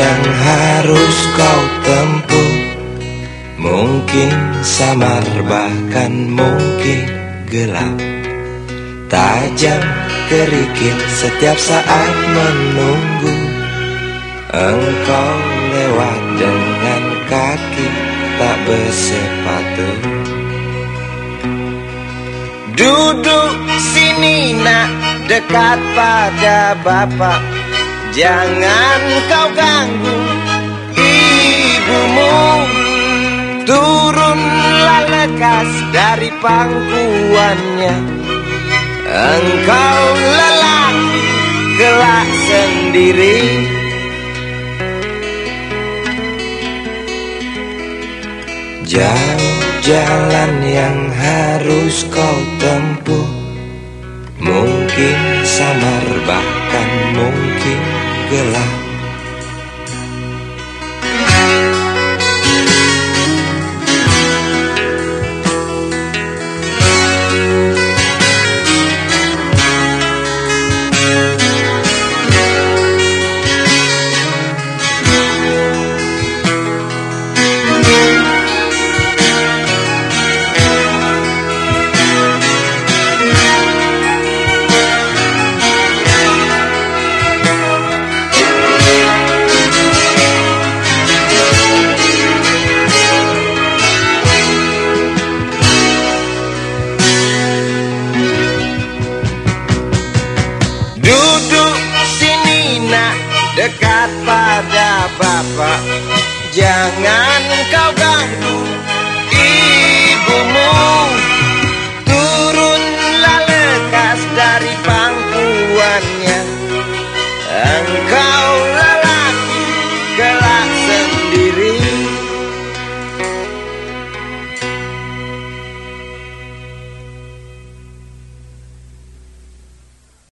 yang harus kau tempuh. Mungkin samar bahkan mungkin gelap. Tajam kerikil setiap saat menunggu. Engkau lewat dengan kaki tak bersepatu. Duduk sini nak dekat pada bapak Jangan kau ganggu ibumu. Turunlah lekas dari pangkuannya. Engkau lelaki kelak sendiri. Jauh jalan yang harus kau tempuh. Mungkin samar bahkan mungkin gelap dekat pada bapak. Jangan kau